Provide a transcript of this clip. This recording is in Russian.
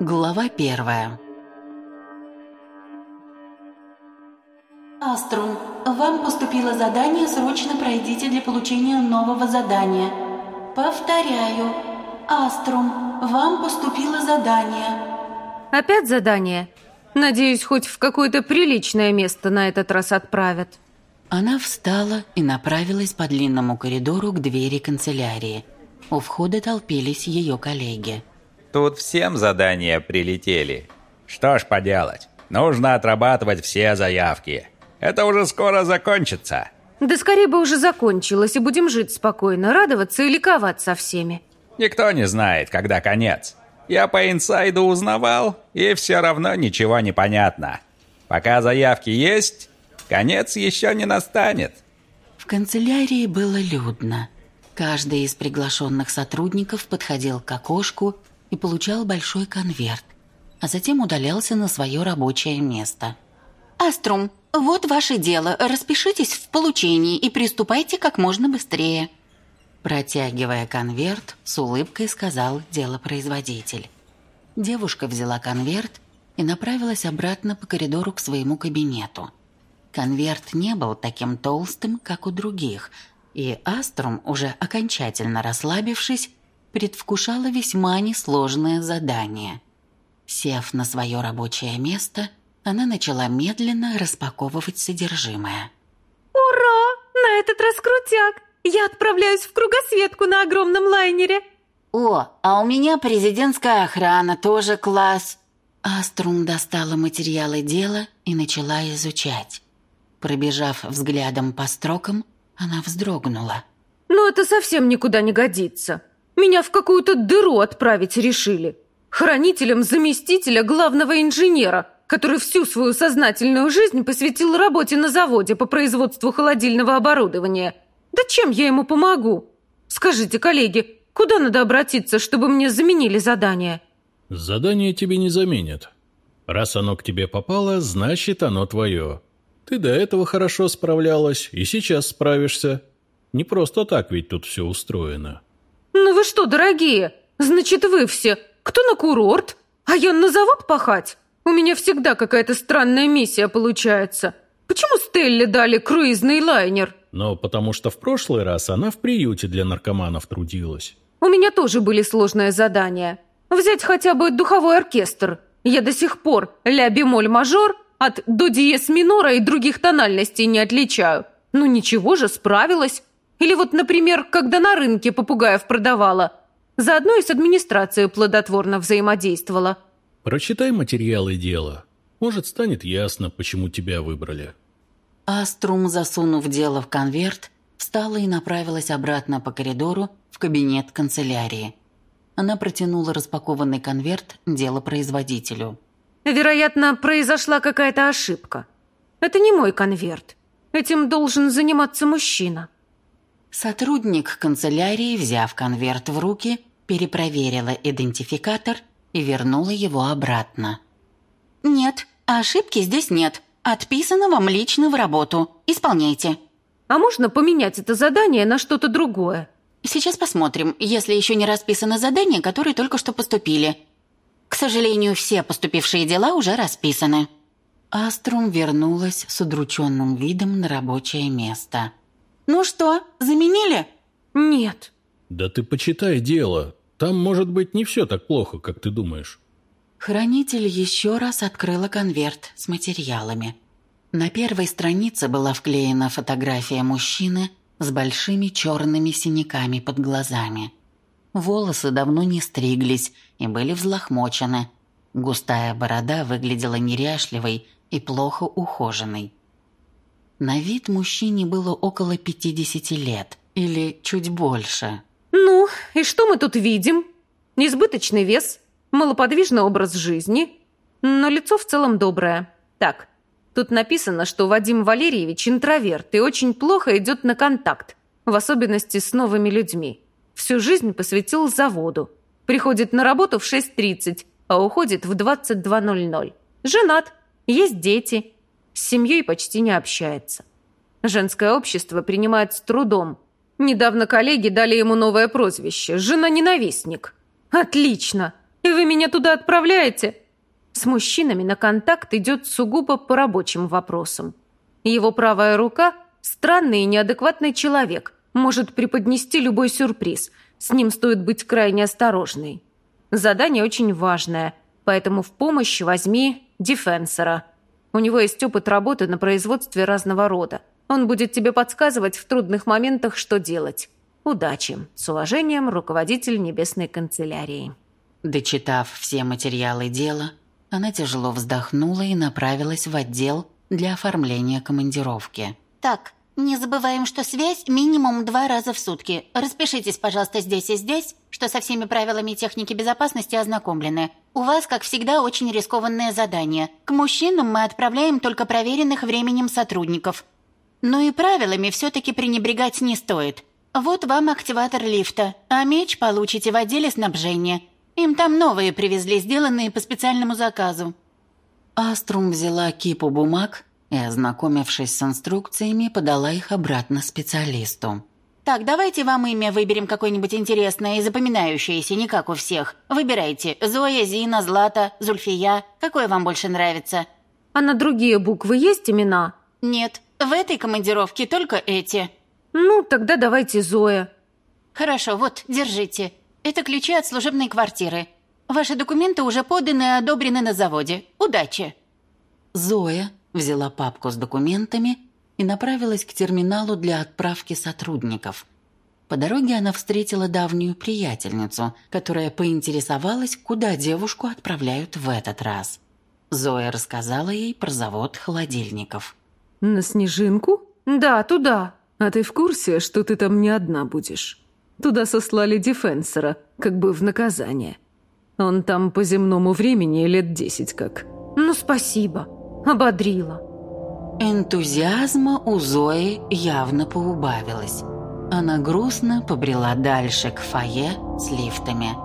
Глава первая Аструм, вам поступило задание «Срочно пройдите для получения нового задания». Повторяю. Аструм, вам поступило задание. Опять задание? Надеюсь, хоть в какое-то приличное место на этот раз отправят. Она встала и направилась по длинному коридору к двери канцелярии. У входа толпились ее коллеги. Тут всем задания прилетели. Что ж поделать, нужно отрабатывать все заявки. Это уже скоро закончится. Да скорее бы уже закончилось, и будем жить спокойно, радоваться и ликовать со всеми. Никто не знает, когда конец. Я по инсайду узнавал, и все равно ничего не понятно. Пока заявки есть, конец еще не настанет. В канцелярии было людно. Каждый из приглашенных сотрудников подходил к окошку и получал большой конверт, а затем удалялся на свое рабочее место. Аструм, вот ваше дело. Распишитесь в получении и приступайте как можно быстрее. Протягивая конверт, с улыбкой сказал делопроизводитель. Девушка взяла конверт и направилась обратно по коридору к своему кабинету. Конверт не был таким толстым, как у других, и Аструм, уже окончательно расслабившись, предвкушала весьма несложное задание. Сев на свое рабочее место, она начала медленно распаковывать содержимое. Ура! На этот раз крутяк! Я отправляюсь в кругосветку на огромном лайнере. О, а у меня президентская охрана, тоже класс. Аструм достала материалы дела и начала изучать. Пробежав взглядом по строкам, она вздрогнула. Ну это совсем никуда не годится. Меня в какую-то дыру отправить решили. Хранителем заместителя главного инженера, который всю свою сознательную жизнь посвятил работе на заводе по производству холодильного оборудования – да чем я ему помогу? Скажите, коллеги, куда надо обратиться, чтобы мне заменили задание? Задание тебе не заменят. Раз оно к тебе попало, значит оно твое. Ты до этого хорошо справлялась и сейчас справишься. Не просто так ведь тут все устроено. Ну вы что, дорогие, значит вы все, кто на курорт, а я на завод пахать? У меня всегда какая-то странная миссия получается. Почему Стелле дали круизный лайнер? Но потому что в прошлый раз она в приюте для наркоманов трудилась. У меня тоже были сложные задания. Взять хотя бы духовой оркестр. Я до сих пор ля-бемоль-мажор от до диез минора и других тональностей не отличаю. Ну ничего же, справилась. Или вот, например, когда на рынке попугаев продавала. Заодно и с администрацией плодотворно взаимодействовала. Прочитай материалы дела. Может, станет ясно, почему тебя выбрали. Аструм, засунув дело в конверт, встала и направилась обратно по коридору в кабинет канцелярии. Она протянула распакованный конверт делопроизводителю. «Вероятно, произошла какая-то ошибка. Это не мой конверт. Этим должен заниматься мужчина». Сотрудник канцелярии, взяв конверт в руки, перепроверила идентификатор и вернула его обратно. «Нет, ошибки здесь нет. Отписано вам лично в работу. Исполняйте. А можно поменять это задание на что-то другое? Сейчас посмотрим, если еще не расписано задание, которые только что поступили. К сожалению, все поступившие дела уже расписаны. Аструм вернулась с удрученным видом на рабочее место. «Ну что, заменили?» «Нет». «Да ты почитай дело. Там, может быть, не все так плохо, как ты думаешь». Хранитель еще раз открыла конверт с материалами. На первой странице была вклеена фотография мужчины с большими черными синяками под глазами. Волосы давно не стриглись и были взлохмочены. Густая борода выглядела неряшливой и плохо ухоженной. На вид мужчине было около 50 лет или чуть больше. «Ну, и что мы тут видим? Избыточный вес, малоподвижный образ жизни, но лицо в целом доброе. Так, тут написано, что Вадим Валерьевич интроверт и очень плохо идет на контакт, в особенности с новыми людьми. Всю жизнь посвятил заводу. Приходит на работу в 6.30, а уходит в 22.00. Женат, есть дети, с семьей почти не общается. Женское общество принимает с трудом. Недавно коллеги дали ему новое прозвище – «Жена-ненавистник». Отлично! вы меня туда отправляете? С мужчинами на контакт идет сугубо по рабочим вопросам. Его правая рука – странный и неадекватный человек, может преподнести любой сюрприз. С ним стоит быть крайне осторожной. Задание очень важное, поэтому в помощь возьми дефенсора. У него есть опыт работы на производстве разного рода. Он будет тебе подсказывать в трудных моментах, что делать. Удачи. С уважением, руководитель Небесной канцелярии. Дочитав все материалы дела, она тяжело вздохнула и направилась в отдел для оформления командировки. Так, не забываем, что связь минимум два раза в сутки. Распишитесь, пожалуйста, здесь и здесь, что со всеми правилами техники безопасности ознакомлены. У вас, как всегда, очень рискованное задание. К мужчинам мы отправляем только проверенных временем сотрудников. Но и правилами все-таки пренебрегать не стоит. Вот вам активатор лифта, а меч получите в отделе снабжения. Им там новые привезли, сделанные по специальному заказу». Аструм взяла кипу бумаг и, ознакомившись с инструкциями, подала их обратно специалисту. «Так, давайте вам имя выберем какое-нибудь интересное и запоминающееся, не как у всех. Выбирайте. Зоя, Зина, Злата, Зульфия. Какое вам больше нравится?» «А на другие буквы есть имена?» «Нет. В этой командировке только эти». «Ну, тогда давайте Зоя». «Хорошо, вот, держите. Это ключи от служебной квартиры. Ваши документы уже поданы и одобрены на заводе. Удачи!» Зоя взяла папку с документами и направилась к терминалу для отправки сотрудников. По дороге она встретила давнюю приятельницу, которая поинтересовалась, куда девушку отправляют в этот раз. Зоя рассказала ей про завод холодильников. «На Снежинку?» «Да, туда». «А ты в курсе, что ты там не одна будешь?» Туда сослали дефенсора, как бы в наказание. Он там по земному времени лет десять как. Ну, спасибо. Ободрила. Энтузиазма у Зои явно поубавилось. Она грустно побрела дальше к фойе с лифтами.